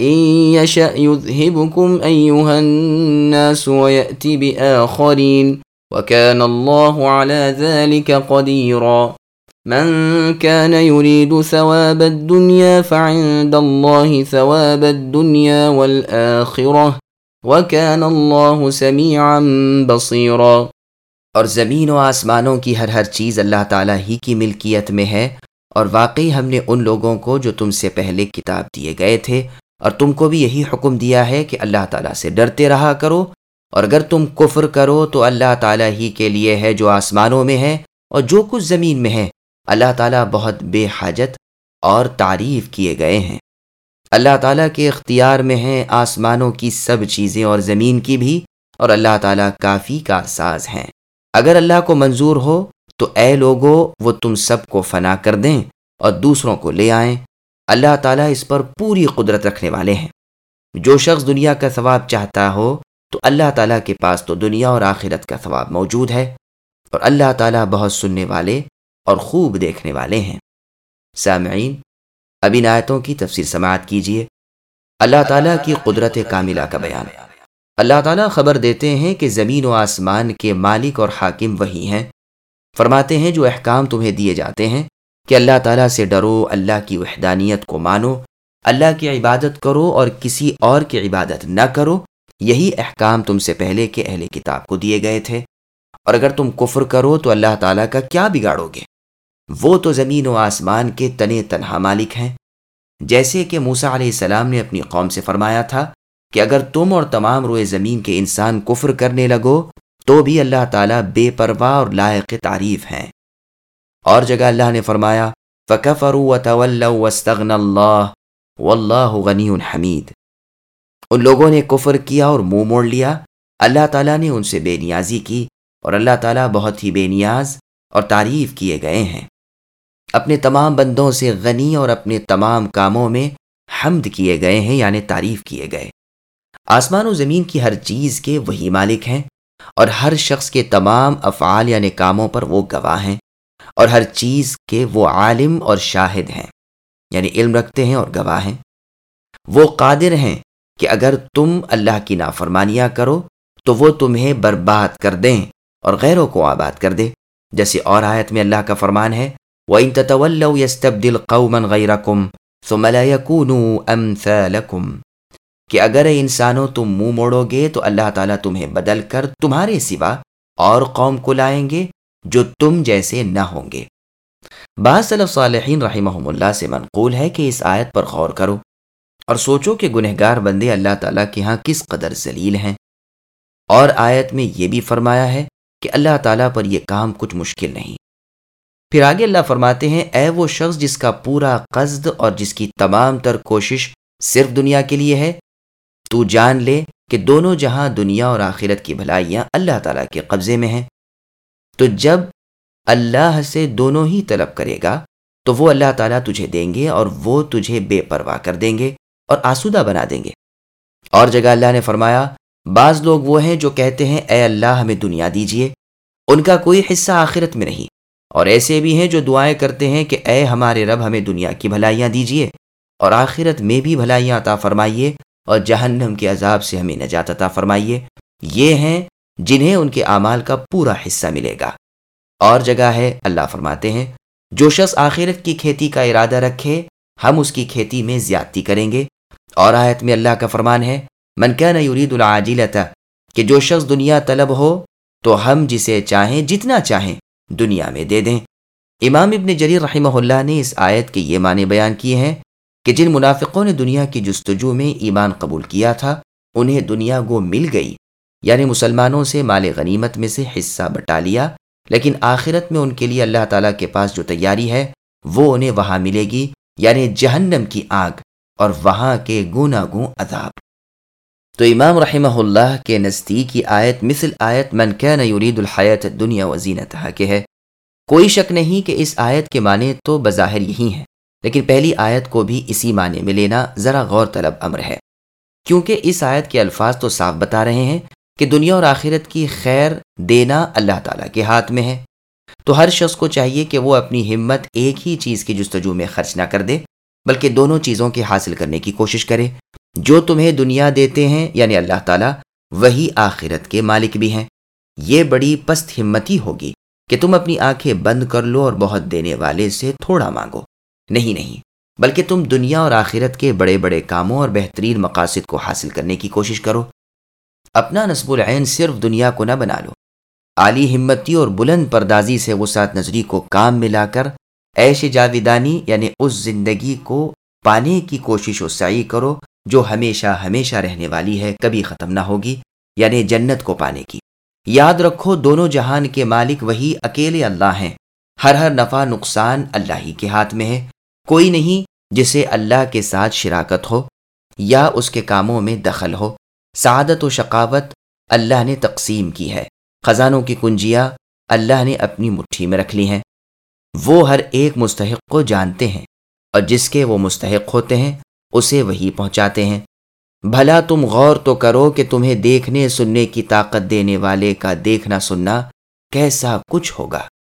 إن يشأ يذهبكم أيها الناس ويأتي بآخرين وكان الله على ذلك قديرا. من كان يريد ثواب الدنيا فعند الله ثواب الدنيا والآخرة وكان الله سميعا بصيرا. اور زمین و آسمانوں کی ہر ہر چیز اللہ تعالیٰ ہی کی ملکیت میں ہے اور واقعی ہم نے ان لوگوں کو جو تم سے پہلے کتاب دیے گئے تھے اور تم کو بھی یہی حکم دیا ہے کہ اللہ تعالیٰ سے ڈرتے رہا کرو۔ اور اگر تم کفر کرو تو اللہ تعالیٰ ہی کے لیے ہے جو آسمانوں میں ہے اور جو کچھ زمین میں ہے۔ اللہ تعالیٰ بہت بے حاجت اور تعریف کیے گئے ہیں۔ اللہ تعالیٰ کے اختیار میں ہیں آسمانوں کی سب چیزیں اور زمین کی بھی، اور اللہ تعالیٰ کافی کا ساز ہیں۔ اگر اللہ کو منظور ہو تو اے لوگو، وہ تم سب کو فنا کر دیں اور دوسروں کو لے آئیں۔ اللہ تعالیٰ اس پر پوری قدرت رکھنے والے ہیں۔ جو شخص دنیا کا ثواب چاہتا ہو، تو اللہ تعالیٰ کے پاس تو دنیا اور آخرت کا ثواب موجود ہے۔ اور اللہ تعالیٰ بہت سننے والے اور خوب دیکھنے والے ہیں۔ سامعین، اب ان آیتوں کی تفسیر سماعت کیجیے اللہ تعالیٰ کی قدرت کاملہ کا بیان۔ اللہ تعالیٰ خبر دیتے ہیں کہ زمین و آسمان کے مالک اور حاکم وہی ہیں۔ فرماتے ہیں جو احکام تمہیں دیے جاتے ہیں۔ کہ اللہ تعالیٰ سے ڈرو، اللہ کی وحدانیت کو مانو، اللہ کی عبادت کرو اور کسی اور کی عبادت نہ کرو۔ یہی احکام تم سے پہلے کے اہل کتاب کو دیے گئے تھے۔ اور اگر تم کفر کرو تو اللہ تعالیٰ کا کیا بگاڑو گے؟ وہ تو زمین و آسمان کے تنے تنہا مالک ہیں۔ جیسے کہ موسا علیہ السلام نے اپنی قوم سے فرمایا تھا کہ اگر تم اور تمام روئے زمین کے انسان کفر کرنے لگو تو بھی اللہ تعالیٰ بے پرواہ اور لائق تعریف ہیں۔ اور جگہ اللہ نے فرمایا اللہ غنی حمید ان لوگوں نے کفر کیا اور منہ موڑ لیا۔ اللہ تعالیٰ نے ان سے بے نیازی کی اور اللہ تعالیٰ بہت ہی بے نیاز اور تعریف کیے گئے ہیں۔ اپنے تمام بندوں سے غنی اور اپنے تمام کاموں میں حمد کیے گئے ہیں یعنی تعریف کیے گئے۔ آسمان و زمین کی ہر چیز کے وہی مالک ہیں اور ہر شخص کے تمام افعال یعنی کاموں پر وہ گواہ ہیں۔ اور ہر چیز کے وہ عالم اور شاہد ہیں یعنی علم رکھتے ہیں اور گواہ ہیں۔ وہ قادر ہیں کہ اگر تم اللہ کی نافرمانیاں کرو تو وہ تمہیں برباد کر دیں اور غیروں کو آباد کر دے۔ جیسے اور آیت میں اللہ کا فرمان ہے وہ ان تطول یستبدل قومن غیر کم کہ اگر انسانوں تم منہ موڑو گے تو اللہ تعالیٰ تمہیں بدل کر تمہارے سوا اور قوم کو لائیں گے جو تم جیسے نہ ہوں گے۔ بعض صلی صالحین رحمہ اللہ سے منقول ہے کہ اس آیت پر غور کرو اور سوچو کہ گنہگار بندے اللہ تعالیٰ کے ہاں کس قدر ذلیل ہیں۔ اور آیت میں یہ بھی فرمایا ہے کہ اللہ تعالیٰ پر یہ کام کچھ مشکل نہیں۔ پھر آگے اللہ فرماتے ہیں، اے وہ شخص جس کا پورا قصد اور جس کی تمام تر کوشش صرف دنیا کے لیے ہے، تو جان لے کہ دونوں جہاں دنیا اور آخرت کی بھلائیاں اللہ تعالیٰ کے قبضے میں ہیں۔ تو جب اللہ سے دونوں ہی طلب کرے گا، تو وہ اللہ تعالیٰ تجھے دیں گے اور وہ تجھے بے پرواہ کر دیں گے اور آسودہ بنا دیں گے۔ اور جگہ اللہ نے فرمایا، بعض لوگ وہ ہیں جو کہتے ہیں، اے اللہ ہمیں دنیا دیجیے ان کا کوئی حصہ آخرت میں نہیں۔ اور ایسے بھی ہیں جو دعائیں کرتے ہیں کہ، اے ہمارے رب، ہمیں دنیا کی بھلائیاں دیجیے اور آخرت میں بھی بھلائیاں عطا فرمائیے اور جہنم کے عذاب سے ہمیں نجات عطا فرمائیے۔ یہ ہیں جنہیں ان کے اعمال کا پورا حصہ ملے گا۔ اور جگہ ہے، اللہ فرماتے ہیں، جو شخص آخرت کی کھیتی کا ارادہ رکھے، ہم اس کی کھیتی میں زیادتی کریں گے۔ اور آیت میں اللہ کا فرمان ہے، من کیا یرید العاجلتا کہ جو شخص دنیا طلب ہو، تو ہم جسے چاہیں جتنا چاہیں دنیا میں دے دیں۔ امام ابن جریر رحمہ اللہ نے اس آیت کے یہ معنی بیان کیے ہیں کہ جن منافقوں نے دنیا کی جستجو میں ایمان قبول کیا تھا، انہیں دنیا گو مل گئی۔ یعنی مسلمانوں سے مال غنیمت میں سے حصہ بٹا لیا، لیکن آخرت میں ان کے لیے اللہ تعالیٰ کے پاس جو تیاری ہے، وہ انہیں وہاں ملے گی یعنی جہنم کی آگ اور وہاں کے گونا گوں عذاب۔ تو امام رحمہ اللہ کے نزدیک کی آیت مثل آیت من کین یرید الحیت دنیا وزینتہ کہ ہے۔ کوئی شک نہیں کہ اس آیت کے معنی تو بظاہر یہی ہیں، لیکن پہلی آیت کو بھی اسی معنی میں لینا ذرا غور طلب امر ہے۔ کیونکہ اس آیت کے الفاظ تو صاف بتا رہے ہیں کہ دنیا اور آخرت کی خیر دینا اللہ تعالیٰ کے ہاتھ میں ہے۔ تو ہر شخص کو چاہیے کہ وہ اپنی ہمت ایک ہی چیز کی جستجو میں خرچ نہ کر دے، بلکہ دونوں چیزوں کے حاصل کرنے کی کوشش کرے۔ جو تمہیں دنیا دیتے ہیں یعنی اللہ تعالیٰ، وہی آخرت کے مالک بھی ہیں۔ یہ بڑی پست ہمتی ہوگی کہ تم اپنی آنکھیں بند کر لو اور بہت دینے والے سے تھوڑا مانگو۔ نہیں نہیں، بلکہ تم دنیا اور آخرت کے بڑے بڑے کاموں اور بہترین مقاصد کو حاصل کرنے کی کوشش کرو۔ اپنا نصب العین صرف دنیا کو نہ بنا لو۔ عالی ہمتی اور بلند پردازی سے وسعت نظری کو کام ملا کر ایش جاویدانی یعنی اس زندگی کو پانے کی کوشش و سعی کرو جو ہمیشہ ہمیشہ رہنے والی ہے، کبھی ختم نہ ہوگی یعنی جنت کو پانے کی۔ یاد رکھو، دونوں جہان کے مالک وہی اکیلے اللہ ہیں۔ ہر ہر نفع نقصان اللہ ہی کے ہاتھ میں ہے۔ کوئی نہیں جسے اللہ کے ساتھ شراکت ہو یا اس کے کاموں میں دخل ہو۔ سعادت و شقاوت اللہ نے تقسیم کی ہے۔ خزانوں کی کنجیاں اللہ نے اپنی مٹھی میں رکھ لی ہیں۔ وہ ہر ایک مستحق کو جانتے ہیں اور جس کے وہ مستحق ہوتے ہیں، اسے وہی پہنچاتے ہیں۔ بھلا تم غور تو کرو کہ تمہیں دیکھنے سننے کی طاقت دینے والے کا دیکھنا سننا کیسا کچھ ہوگا۔